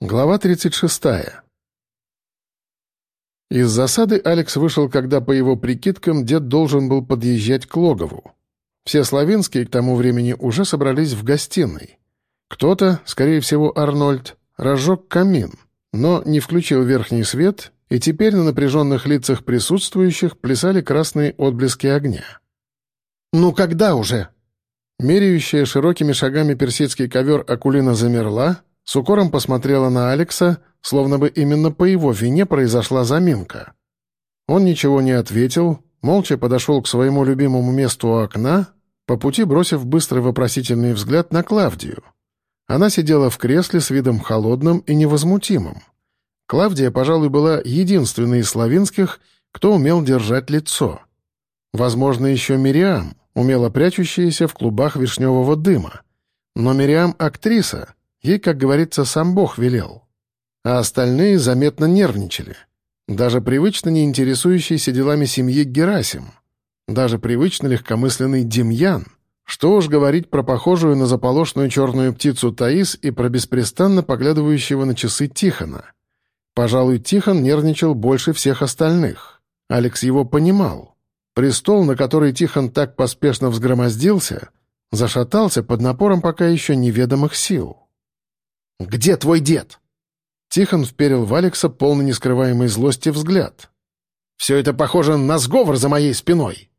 Глава 36. Из засады Алекс вышел, когда, по его прикидкам, дед должен был подъезжать к логову. Все славянские к тому времени уже собрались в гостиной. Кто-то, скорее всего Арнольд, разжег камин, но не включил верхний свет, и теперь на напряженных лицах присутствующих плясали красные отблески огня. «Ну когда уже?» Меряющая широкими шагами персидский ковер Акулина замерла, с укором посмотрела на Алекса, словно бы именно по его вине произошла заминка. Он ничего не ответил, молча подошел к своему любимому месту у окна, по пути бросив быстрый вопросительный взгляд на Клавдию. Она сидела в кресле с видом холодным и невозмутимым. Клавдия, пожалуй, была единственной из славянских, кто умел держать лицо. Возможно, еще Мириам, умело прячущаяся в клубах вишневого дыма. Но Мириам — актриса, Ей, как говорится, сам Бог велел. А остальные заметно нервничали. Даже привычно не интересующийся делами семьи Герасим. Даже привычно легкомысленный Демьян. Что уж говорить про похожую на заполошную черную птицу Таис и про беспрестанно поглядывающего на часы Тихона. Пожалуй, Тихон нервничал больше всех остальных. Алекс его понимал. Престол, на который Тихон так поспешно взгромоздился, зашатался под напором пока еще неведомых сил. «Где твой дед?» Тихон вперил в Алекса полный нескрываемой злости взгляд. «Все это похоже на сговор за моей спиной».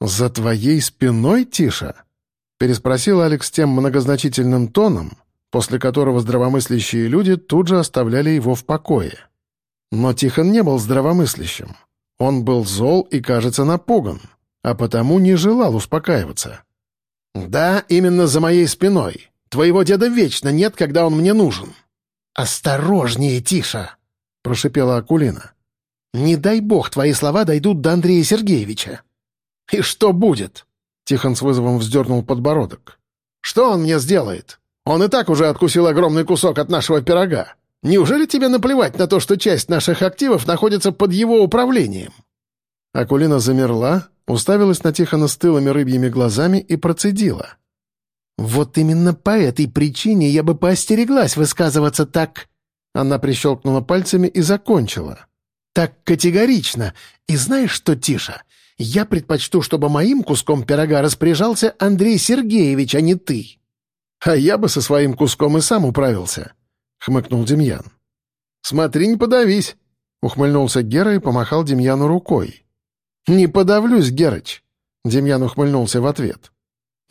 «За твоей спиной, Тиша?» — переспросил Алекс тем многозначительным тоном, после которого здравомыслящие люди тут же оставляли его в покое. Но Тихон не был здравомыслящим. Он был зол и, кажется, напуган, а потому не желал успокаиваться. «Да, именно за моей спиной. Твоего деда вечно нет, когда он мне нужен». «Осторожнее, Тиша!» — прошипела Акулина. «Не дай бог твои слова дойдут до Андрея Сергеевича». «И что будет?» — Тихон с вызовом вздернул подбородок. «Что он мне сделает? Он и так уже откусил огромный кусок от нашего пирога. Неужели тебе наплевать на то, что часть наших активов находится под его управлением?» Акулина замерла, уставилась на Тихона с тылыми рыбьими глазами и процедила. «Вот именно по этой причине я бы поостереглась высказываться так...» Она прищелкнула пальцами и закончила. «Так категорично. И знаешь что, Тиша, я предпочту, чтобы моим куском пирога распоряжался Андрей Сергеевич, а не ты». «А я бы со своим куском и сам управился», — хмыкнул Демьян. «Смотри, не подавись», — ухмыльнулся Гера и помахал Демьяну рукой. «Не подавлюсь, Герыч», — Демьян ухмыльнулся в ответ.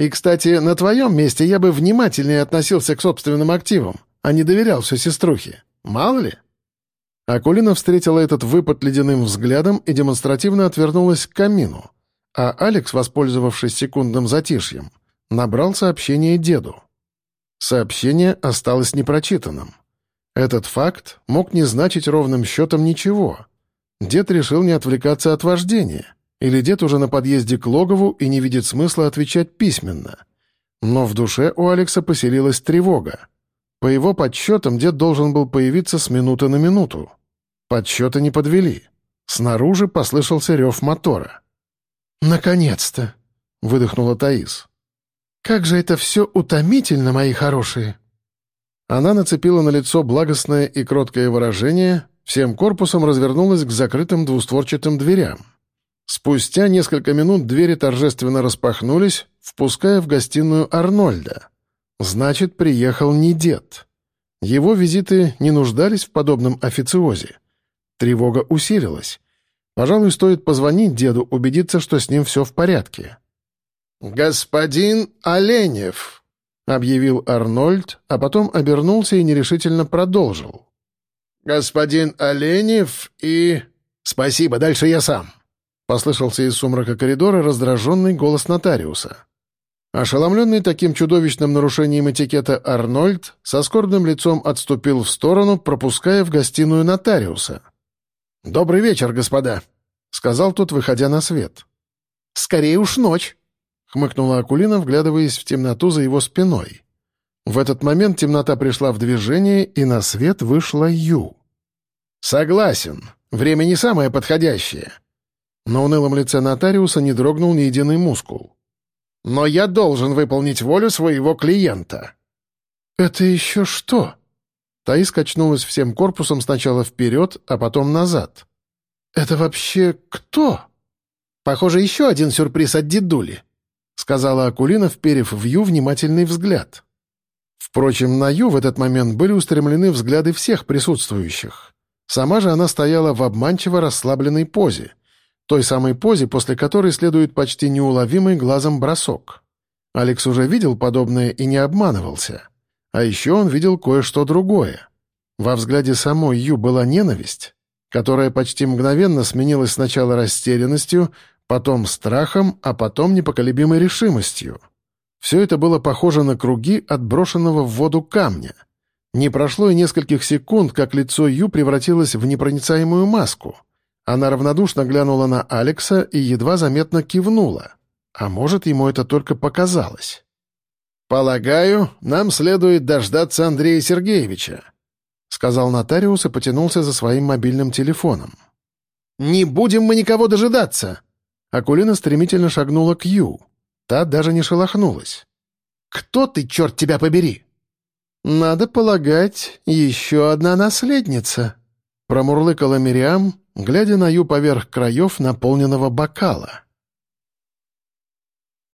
И, кстати, на твоем месте я бы внимательнее относился к собственным активам, а не доверял все сеструхе. Мало ли?» Акулина встретила этот выпад ледяным взглядом и демонстративно отвернулась к камину, а Алекс, воспользовавшись секундным затишьем, набрал сообщение деду. Сообщение осталось непрочитанным. Этот факт мог не значить ровным счетом ничего. Дед решил не отвлекаться от вождения — или дед уже на подъезде к логову и не видит смысла отвечать письменно. Но в душе у Алекса поселилась тревога. По его подсчетам дед должен был появиться с минуты на минуту. Подсчеты не подвели. Снаружи послышался рев мотора. «Наконец-то!» — выдохнула Таис. «Как же это все утомительно, мои хорошие!» Она нацепила на лицо благостное и кроткое выражение, всем корпусом развернулась к закрытым двустворчатым дверям. Спустя несколько минут двери торжественно распахнулись, впуская в гостиную Арнольда. Значит, приехал не дед. Его визиты не нуждались в подобном официозе. Тревога усилилась. Пожалуй, стоит позвонить деду, убедиться, что с ним все в порядке. «Господин Оленев», — объявил Арнольд, а потом обернулся и нерешительно продолжил. «Господин Оленев и...» «Спасибо, дальше я сам», Послышался из сумрака коридора раздраженный голос нотариуса. Ошеломленный таким чудовищным нарушением этикета Арнольд со скорбным лицом отступил в сторону, пропуская в гостиную нотариуса. «Добрый вечер, господа», — сказал тот, выходя на свет. «Скорее уж ночь», — хмыкнула Акулина, вглядываясь в темноту за его спиной. В этот момент темнота пришла в движение, и на свет вышла Ю. «Согласен. Время не самое подходящее», на унылом лице нотариуса не дрогнул ни единый мускул. «Но я должен выполнить волю своего клиента». «Это еще что?» Таис качнулась всем корпусом сначала вперед, а потом назад. «Это вообще кто?» «Похоже, еще один сюрприз от дедули», — сказала Акулина, вперев в Ю внимательный взгляд. Впрочем, на Ю в этот момент были устремлены взгляды всех присутствующих. Сама же она стояла в обманчиво расслабленной позе, той самой позе, после которой следует почти неуловимый глазом бросок. Алекс уже видел подобное и не обманывался. А еще он видел кое-что другое. Во взгляде самой Ю была ненависть, которая почти мгновенно сменилась сначала растерянностью, потом страхом, а потом непоколебимой решимостью. Все это было похоже на круги отброшенного в воду камня. Не прошло и нескольких секунд, как лицо Ю превратилось в непроницаемую маску. Она равнодушно глянула на Алекса и едва заметно кивнула. А может, ему это только показалось. «Полагаю, нам следует дождаться Андрея Сергеевича», — сказал нотариус и потянулся за своим мобильным телефоном. «Не будем мы никого дожидаться!» Акулина стремительно шагнула к Ю. Та даже не шелохнулась. «Кто ты, черт тебя побери?» «Надо полагать, еще одна наследница», — промурлыкала Мириам, глядя на Ю поверх краев наполненного бокала.